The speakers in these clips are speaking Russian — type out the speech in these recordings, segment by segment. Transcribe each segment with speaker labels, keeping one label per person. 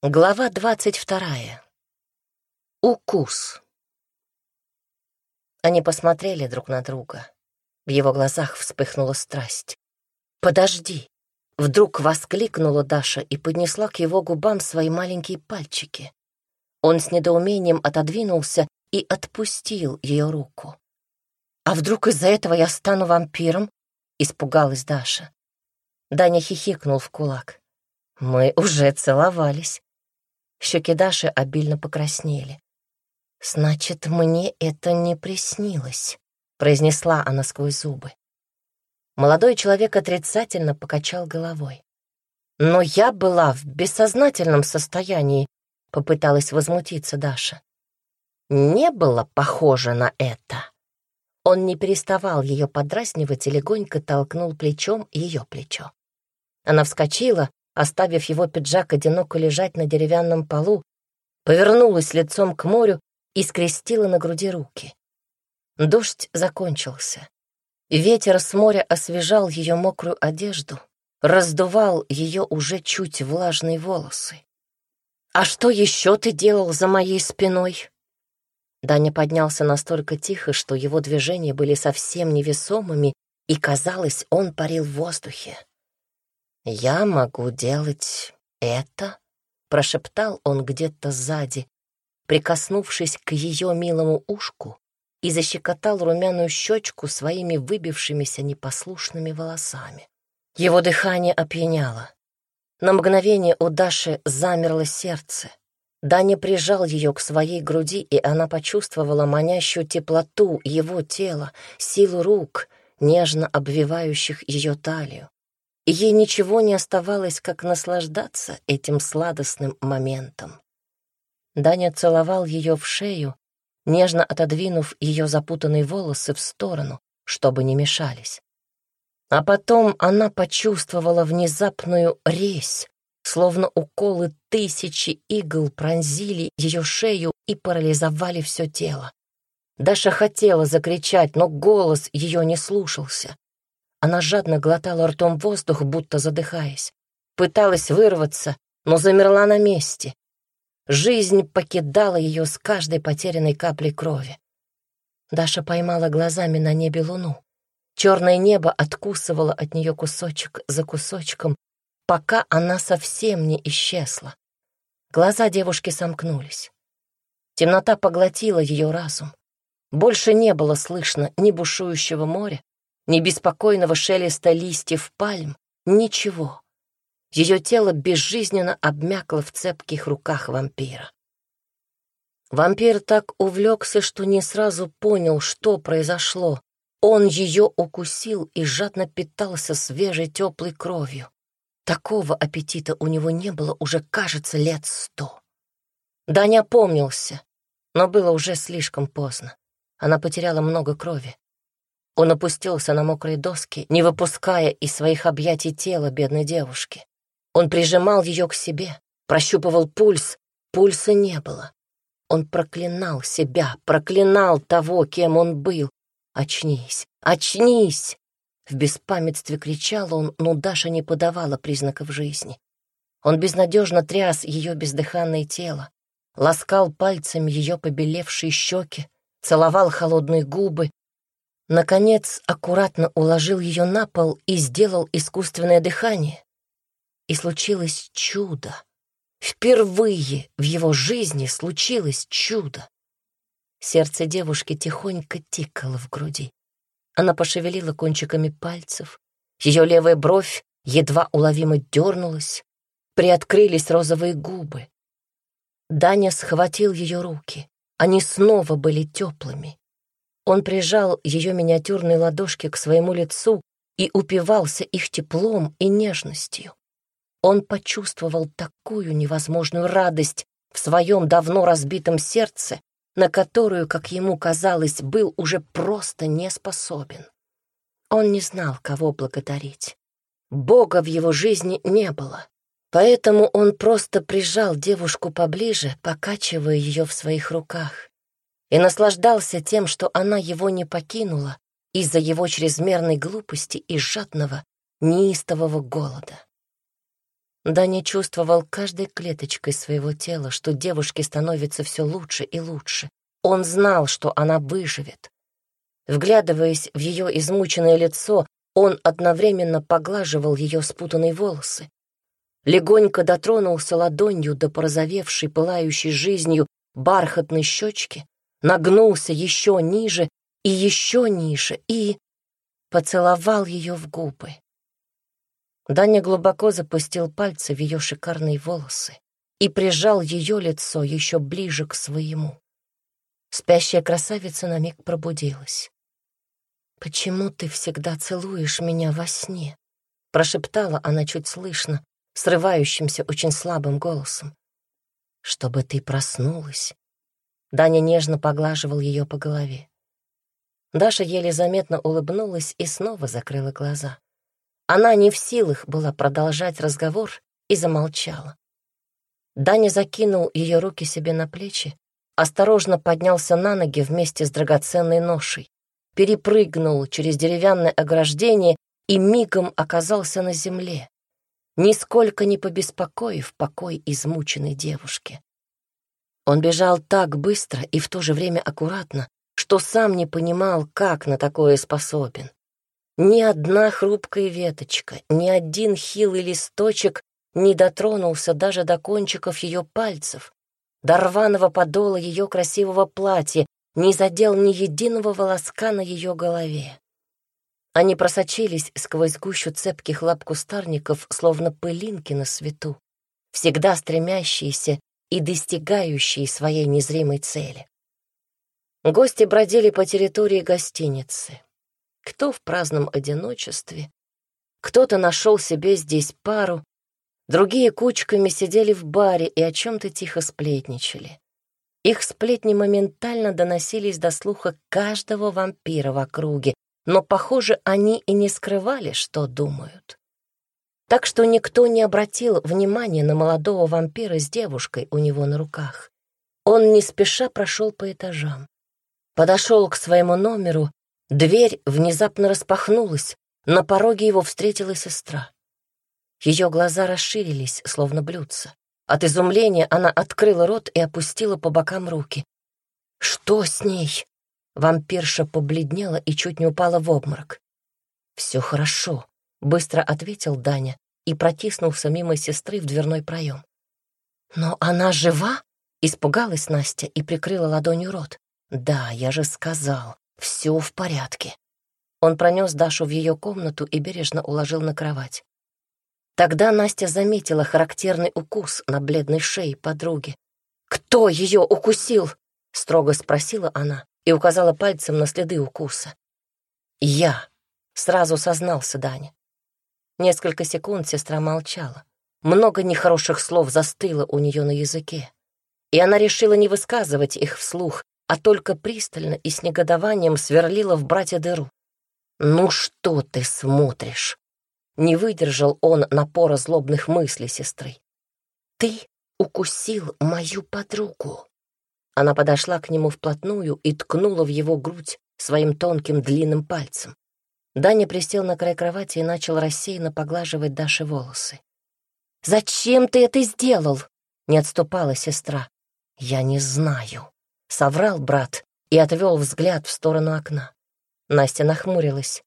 Speaker 1: Глава двадцать вторая. Укус. Они посмотрели друг на друга. В его глазах вспыхнула страсть. «Подожди!» — вдруг воскликнула Даша и поднесла к его губам свои маленькие пальчики. Он с недоумением отодвинулся и отпустил ее руку. «А вдруг из-за этого я стану вампиром?» — испугалась Даша. Даня хихикнул в кулак. «Мы уже целовались». Щеки Даши обильно покраснели. «Значит, мне это не приснилось», — произнесла она сквозь зубы. Молодой человек отрицательно покачал головой. «Но я была в бессознательном состоянии», — попыталась возмутиться Даша. «Не было похоже на это». Он не переставал ее подразнивать и легонько толкнул плечом ее плечо. Она вскочила, оставив его пиджак одиноко лежать на деревянном полу, повернулась лицом к морю и скрестила на груди руки. Дождь закончился. Ветер с моря освежал ее мокрую одежду, раздувал ее уже чуть влажные волосы. «А что еще ты делал за моей спиной?» Даня поднялся настолько тихо, что его движения были совсем невесомыми, и, казалось, он парил в воздухе. «Я могу делать это?» — прошептал он где-то сзади, прикоснувшись к ее милому ушку и защекотал румяную щечку своими выбившимися непослушными волосами. Его дыхание опьяняло. На мгновение у Даши замерло сердце. Даня прижал ее к своей груди, и она почувствовала манящую теплоту его тела, силу рук, нежно обвивающих ее талию ей ничего не оставалось, как наслаждаться этим сладостным моментом. Даня целовал ее в шею, нежно отодвинув ее запутанные волосы в сторону, чтобы не мешались. А потом она почувствовала внезапную резь, словно уколы тысячи игл пронзили ее шею и парализовали все тело. Даша хотела закричать, но голос ее не слушался. Она жадно глотала ртом воздух, будто задыхаясь. Пыталась вырваться, но замерла на месте. Жизнь покидала ее с каждой потерянной каплей крови. Даша поймала глазами на небе луну. Черное небо откусывало от нее кусочек за кусочком, пока она совсем не исчезла. Глаза девушки сомкнулись. Темнота поглотила ее разум. Больше не было слышно ни бушующего моря, ни беспокойного шелеста листьев пальм, ничего. Ее тело безжизненно обмякло в цепких руках вампира. Вампир так увлекся, что не сразу понял, что произошло. Он ее укусил и жадно питался свежей теплой кровью. Такого аппетита у него не было уже, кажется, лет сто. Даня помнился, но было уже слишком поздно. Она потеряла много крови. Он опустился на мокрые доски, не выпуская из своих объятий тела бедной девушки. Он прижимал ее к себе, прощупывал пульс, пульса не было. Он проклинал себя, проклинал того, кем он был. «Очнись! Очнись!» В беспамятстве кричал он, но Даша не подавала признаков жизни. Он безнадежно тряс ее бездыханное тело, ласкал пальцами ее побелевшие щеки, целовал холодные губы, Наконец, аккуратно уложил ее на пол и сделал искусственное дыхание. И случилось чудо. Впервые в его жизни случилось чудо. Сердце девушки тихонько тикало в груди. Она пошевелила кончиками пальцев. Ее левая бровь едва уловимо дернулась. Приоткрылись розовые губы. Даня схватил ее руки. Они снова были теплыми. Он прижал ее миниатюрные ладошки к своему лицу и упивался их теплом и нежностью. Он почувствовал такую невозможную радость в своем давно разбитом сердце, на которую, как ему казалось, был уже просто не способен. Он не знал, кого благодарить. Бога в его жизни не было, поэтому он просто прижал девушку поближе, покачивая ее в своих руках и наслаждался тем, что она его не покинула из-за его чрезмерной глупости и жадного, неистового голода. Даня чувствовал каждой клеточкой своего тела, что девушке становится все лучше и лучше. Он знал, что она выживет. Вглядываясь в ее измученное лицо, он одновременно поглаживал ее спутанные волосы. Легонько дотронулся ладонью до порозовевшей, пылающей жизнью бархатной щечки, нагнулся еще ниже и еще ниже и поцеловал ее в губы. Даня глубоко запустил пальцы в ее шикарные волосы и прижал ее лицо еще ближе к своему. Спящая красавица на миг пробудилась. «Почему ты всегда целуешь меня во сне?» — прошептала она чуть слышно, срывающимся очень слабым голосом. «Чтобы ты проснулась». Даня нежно поглаживал ее по голове. Даша еле заметно улыбнулась и снова закрыла глаза. Она не в силах была продолжать разговор и замолчала. Даня закинул ее руки себе на плечи, осторожно поднялся на ноги вместе с драгоценной ношей, перепрыгнул через деревянное ограждение и мигом оказался на земле, нисколько не побеспокоив покой измученной девушки. Он бежал так быстро и в то же время аккуратно, что сам не понимал, как на такое способен. Ни одна хрупкая веточка, ни один хилый листочек не дотронулся даже до кончиков ее пальцев, до рваного подола ее красивого платья, не задел ни единого волоска на ее голове. Они просочились сквозь гущу цепких лап кустарников, словно пылинки на свету, всегда стремящиеся и достигающие своей незримой цели. Гости бродили по территории гостиницы кто в праздном одиночестве, кто-то нашел себе здесь пару, другие кучками сидели в баре и о чем-то тихо сплетничали. Их сплетни моментально доносились до слуха каждого вампира в округе, но, похоже, они и не скрывали, что думают. Так что никто не обратил внимания на молодого вампира с девушкой у него на руках. Он не спеша прошел по этажам. Подошел к своему номеру Дверь внезапно распахнулась, на пороге его встретила сестра. Ее глаза расширились, словно блюдца. От изумления она открыла рот и опустила по бокам руки. «Что с ней?» Вампирша побледнела и чуть не упала в обморок. «Все хорошо», — быстро ответил Даня и протиснулся мимо сестры в дверной проем. «Но она жива?» — испугалась Настя и прикрыла ладонью рот. «Да, я же сказал, все в порядке. Он пронес Дашу в ее комнату и бережно уложил на кровать. Тогда Настя заметила характерный укус на бледной шее подруги. «Кто ее укусил?» — строго спросила она и указала пальцем на следы укуса. «Я», — сразу сознался Даня. Несколько секунд сестра молчала. Много нехороших слов застыло у нее на языке. И она решила не высказывать их вслух, а только пристально и с негодованием сверлила в брате дыру. «Ну что ты смотришь?» Не выдержал он напора злобных мыслей сестры. «Ты укусил мою подругу». Она подошла к нему вплотную и ткнула в его грудь своим тонким длинным пальцем. Даня присел на край кровати и начал рассеянно поглаживать Даше волосы. «Зачем ты это сделал?» — не отступала сестра. «Я не знаю», — соврал брат и отвел взгляд в сторону окна. Настя нахмурилась.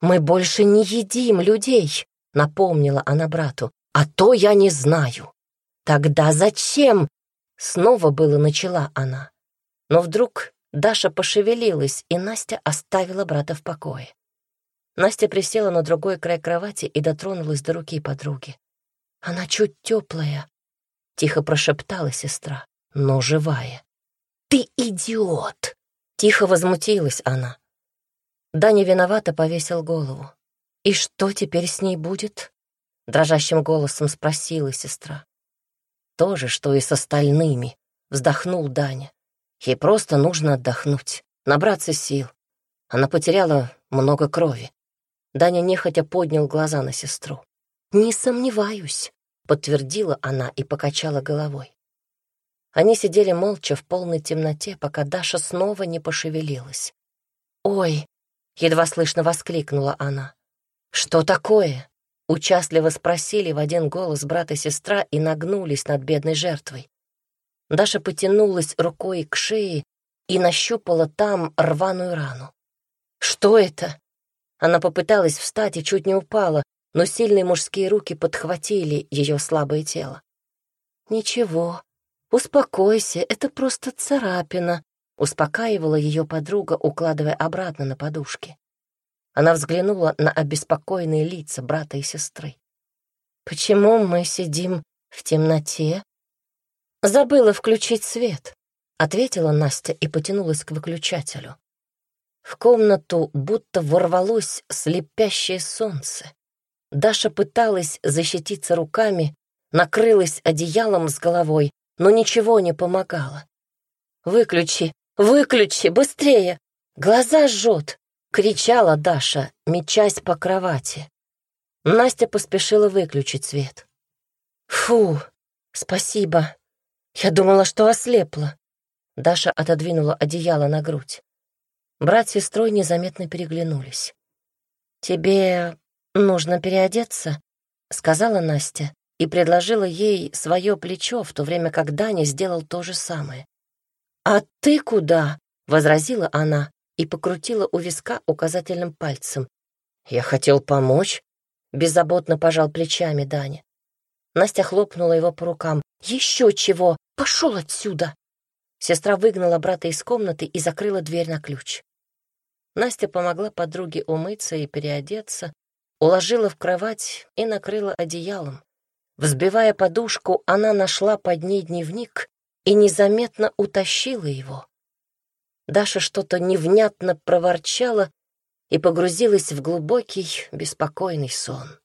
Speaker 1: «Мы больше не едим людей», — напомнила она брату. «А то я не знаю». «Тогда зачем?» — снова было начала она. Но вдруг Даша пошевелилась, и Настя оставила брата в покое. Настя присела на другой край кровати и дотронулась до руки подруги. «Она чуть теплая», — тихо прошептала сестра, — «но живая». «Ты идиот!» — тихо возмутилась она. Даня виновато повесил голову. «И что теперь с ней будет?» — дрожащим голосом спросила сестра. «То же, что и с остальными», — вздохнул Даня. «Ей просто нужно отдохнуть, набраться сил. Она потеряла много крови». Даня нехотя поднял глаза на сестру. «Не сомневаюсь», — подтвердила она и покачала головой. Они сидели молча в полной темноте, пока Даша снова не пошевелилась. «Ой!» — едва слышно воскликнула она. «Что такое?» Участливо спросили в один голос брат и сестра и нагнулись над бедной жертвой. Даша потянулась рукой к шее и нащупала там рваную рану. «Что это?» Она попыталась встать и чуть не упала, но сильные мужские руки подхватили ее слабое тело. «Ничего, успокойся, это просто царапина», — успокаивала ее подруга, укладывая обратно на подушки. Она взглянула на обеспокоенные лица брата и сестры. «Почему мы сидим в темноте?» «Забыла включить свет», — ответила Настя и потянулась к выключателю. В комнату будто ворвалось слепящее солнце. Даша пыталась защититься руками, накрылась одеялом с головой, но ничего не помогало. «Выключи, выключи, быстрее! Глаза жжет!» — кричала Даша, мечась по кровати. Настя поспешила выключить свет. «Фу, спасибо. Я думала, что ослепла». Даша отодвинула одеяло на грудь. Брат с сестрой незаметно переглянулись. «Тебе нужно переодеться», — сказала Настя и предложила ей свое плечо, в то время как Даня сделал то же самое. «А ты куда?» — возразила она и покрутила у виска указательным пальцем. «Я хотел помочь», — беззаботно пожал плечами Даня. Настя хлопнула его по рукам. «Еще чего! Пошел отсюда!» Сестра выгнала брата из комнаты и закрыла дверь на ключ. Настя помогла подруге умыться и переодеться, уложила в кровать и накрыла одеялом. Взбивая подушку, она нашла под ней дневник и незаметно утащила его. Даша что-то невнятно проворчала и погрузилась в глубокий, беспокойный сон.